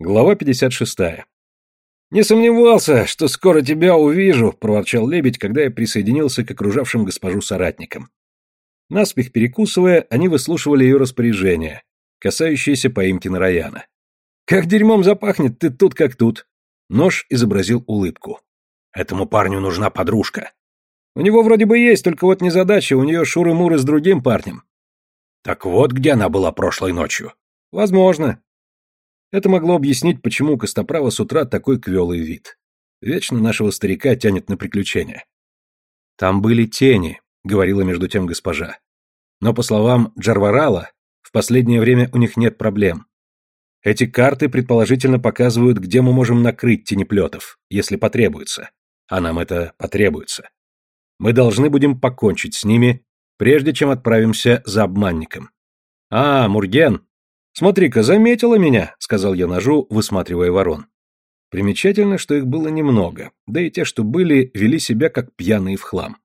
Глава 56. «Не сомневался, что скоро тебя увижу», — проворчал лебедь, когда я присоединился к окружавшим госпожу соратникам. Наспех перекусывая, они выслушивали ее распоряжения, касающиеся поимки Нараяна. «Как дерьмом запахнет, ты тут как тут». Нож изобразил улыбку. «Этому парню нужна подружка». «У него вроде бы есть, только вот незадача, у нее шуры-муры с другим парнем». «Так вот, где она была прошлой ночью». «Возможно. Это могло объяснить, почему у Костоправа с утра такой квелый вид. Вечно нашего старика тянет на приключения. «Там были тени», — говорила между тем госпожа. «Но, по словам Джарварала, в последнее время у них нет проблем. Эти карты предположительно показывают, где мы можем накрыть тенеплетов, если потребуется. А нам это потребуется. Мы должны будем покончить с ними, прежде чем отправимся за обманником. А, Мурген, «Смотри-ка, заметила меня», — сказал я ножу, высматривая ворон. Примечательно, что их было немного, да и те, что были, вели себя как пьяные в хлам.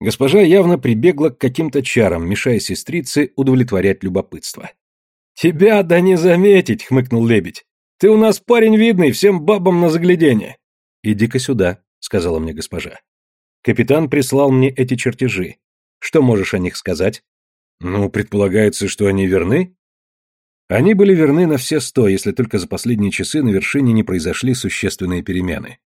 Госпожа явно прибегла к каким-то чарам, мешая сестрице удовлетворять любопытство. «Тебя да не заметить», — хмыкнул лебедь. «Ты у нас парень видный, всем бабам на заглядение». «Иди-ка сюда», — сказала мне госпожа. «Капитан прислал мне эти чертежи. Что можешь о них сказать?» «Ну, предполагается, что они верны?» Они были верны на все сто, если только за последние часы на вершине не произошли существенные перемены.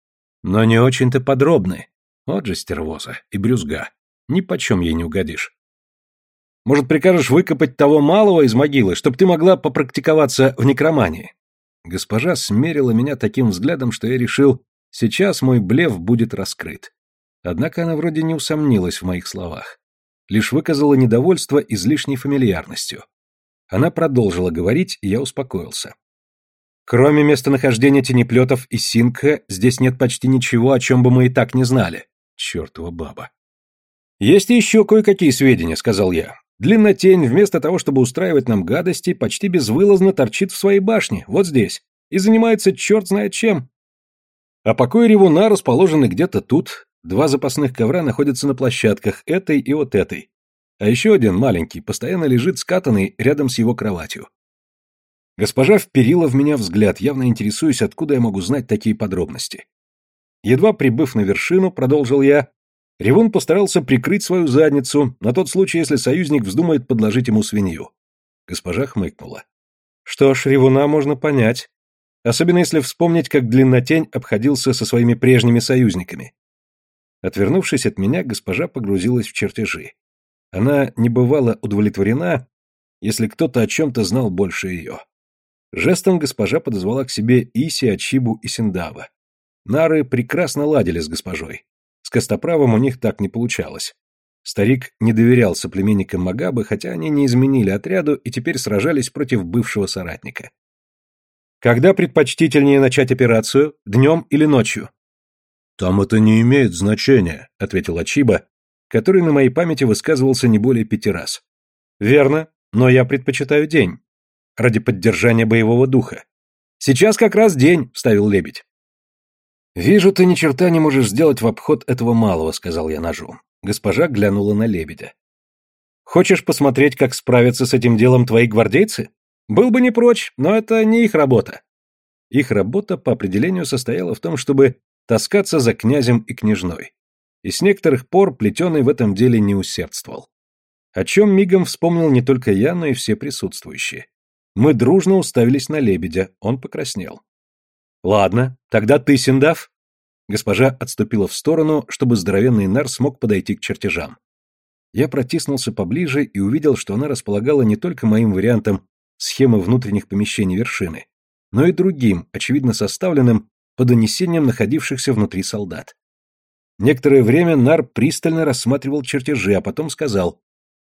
Но не очень-то подробны. Вот же стервоза и брюзга. Ни почем ей не угодишь. Может, прикажешь выкопать того малого из могилы, чтобы ты могла попрактиковаться в некромании?» Госпожа смерила меня таким взглядом, что я решил, сейчас мой блеф будет раскрыт. Однако она вроде не усомнилась в моих словах. Лишь выказала недовольство излишней фамильярностью. Она продолжила говорить, и я успокоился. Кроме местонахождения тенеплетов и синка, здесь нет почти ничего, о чем бы мы и так не знали. Чертова баба. Есть еще кое-какие сведения, сказал я. Длиннотень, вместо того, чтобы устраивать нам гадости, почти безвылазно торчит в своей башне, вот здесь, и занимается черт знает чем. А покои ревуна расположены где-то тут, два запасных ковра находятся на площадках, этой и вот этой. А еще один, маленький, постоянно лежит скатанный рядом с его кроватью. Госпожа вперила в меня взгляд, явно интересуясь, откуда я могу знать такие подробности. Едва прибыв на вершину, продолжил я, Ревун постарался прикрыть свою задницу на тот случай, если союзник вздумает подложить ему свинью. Госпожа хмыкнула. Что ж, Ревуна можно понять. Особенно если вспомнить, как Длиннотень обходился со своими прежними союзниками. Отвернувшись от меня, госпожа погрузилась в чертежи. Она не бывала удовлетворена, если кто-то о чем-то знал больше ее. Жестом госпожа подозвала к себе Иси, Ачибу и Синдава. Нары прекрасно ладили с госпожой. С Костоправом у них так не получалось. Старик не доверял соплеменникам Магабы, хотя они не изменили отряду и теперь сражались против бывшего соратника. «Когда предпочтительнее начать операцию? Днем или ночью?» «Там это не имеет значения», — ответил Ачиба, который на моей памяти высказывался не более пяти раз. Верно, но я предпочитаю день. Ради поддержания боевого духа. Сейчас как раз день, вставил лебедь. Вижу, ты ни черта не можешь сделать в обход этого малого, сказал я ножу. Госпожа глянула на лебедя. Хочешь посмотреть, как справятся с этим делом твои гвардейцы? Был бы не прочь, но это не их работа. Их работа по определению состояла в том, чтобы таскаться за князем и княжной и с некоторых пор Плетеный в этом деле не усердствовал. О чем мигом вспомнил не только я, но и все присутствующие. Мы дружно уставились на лебедя, он покраснел. «Ладно, тогда ты, Синдав?» Госпожа отступила в сторону, чтобы здоровенный нар смог подойти к чертежам. Я протиснулся поближе и увидел, что она располагала не только моим вариантом схемы внутренних помещений вершины, но и другим, очевидно составленным по донесениям находившихся внутри солдат. Некоторое время Нар пристально рассматривал чертежи, а потом сказал,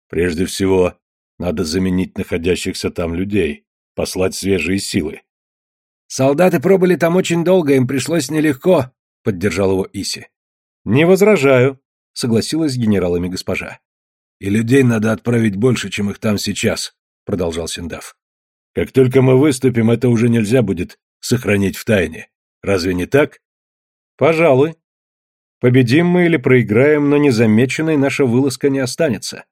«Прежде всего, надо заменить находящихся там людей, послать свежие силы». «Солдаты пробыли там очень долго, им пришлось нелегко», — поддержал его Иси. «Не возражаю», — согласилась с генералами госпожа. «И людей надо отправить больше, чем их там сейчас», — продолжал Синдав. «Как только мы выступим, это уже нельзя будет сохранить в тайне. Разве не так?» «Пожалуй», Победим мы или проиграем, но незамеченной наша вылазка не останется.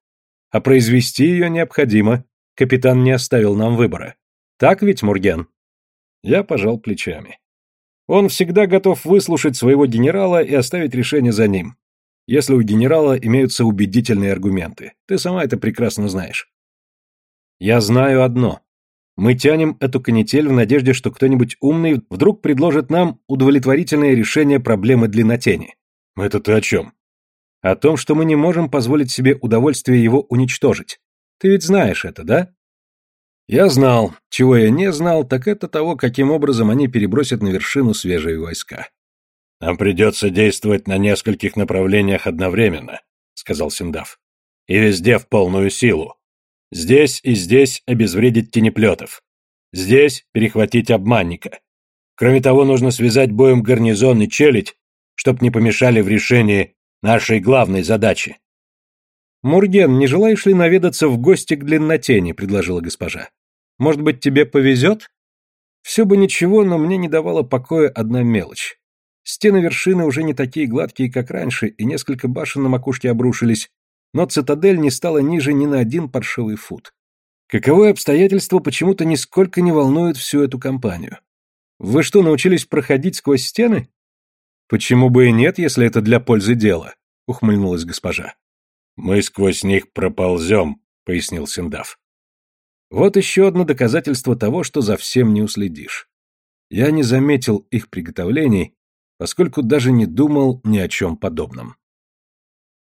А произвести ее необходимо. Капитан не оставил нам выбора. Так ведь, Мурген? Я пожал плечами. Он всегда готов выслушать своего генерала и оставить решение за ним. Если у генерала имеются убедительные аргументы. Ты сама это прекрасно знаешь. Я знаю одно. Мы тянем эту канитель в надежде, что кто-нибудь умный вдруг предложит нам удовлетворительное решение проблемы длиннотени. Это ты о чем? О том, что мы не можем позволить себе удовольствие его уничтожить. Ты ведь знаешь это, да? Я знал. Чего я не знал, так это того, каким образом они перебросят на вершину свежие войска. «Нам придется действовать на нескольких направлениях одновременно», — сказал Синдав. «И везде в полную силу. Здесь и здесь обезвредить тенеплетов. Здесь перехватить обманника. Кроме того, нужно связать боем гарнизон и челядь, чтоб не помешали в решении нашей главной задачи. «Мурген, не желаешь ли наведаться в гости к длиннотени?» — предложила госпожа. «Может быть, тебе повезет?» Все бы ничего, но мне не давала покоя одна мелочь. Стены вершины уже не такие гладкие, как раньше, и несколько башен на макушке обрушились, но цитадель не стала ниже ни на один паршивый фут. Каковое обстоятельство почему-то нисколько не волнует всю эту компанию. Вы что, научились проходить сквозь стены? Почему бы и нет, если это для пользы дела? Ухмыльнулась госпожа. Мы сквозь них проползем, пояснил Синдав. Вот еще одно доказательство того, что за всем не уследишь. Я не заметил их приготовлений, поскольку даже не думал ни о чем подобном.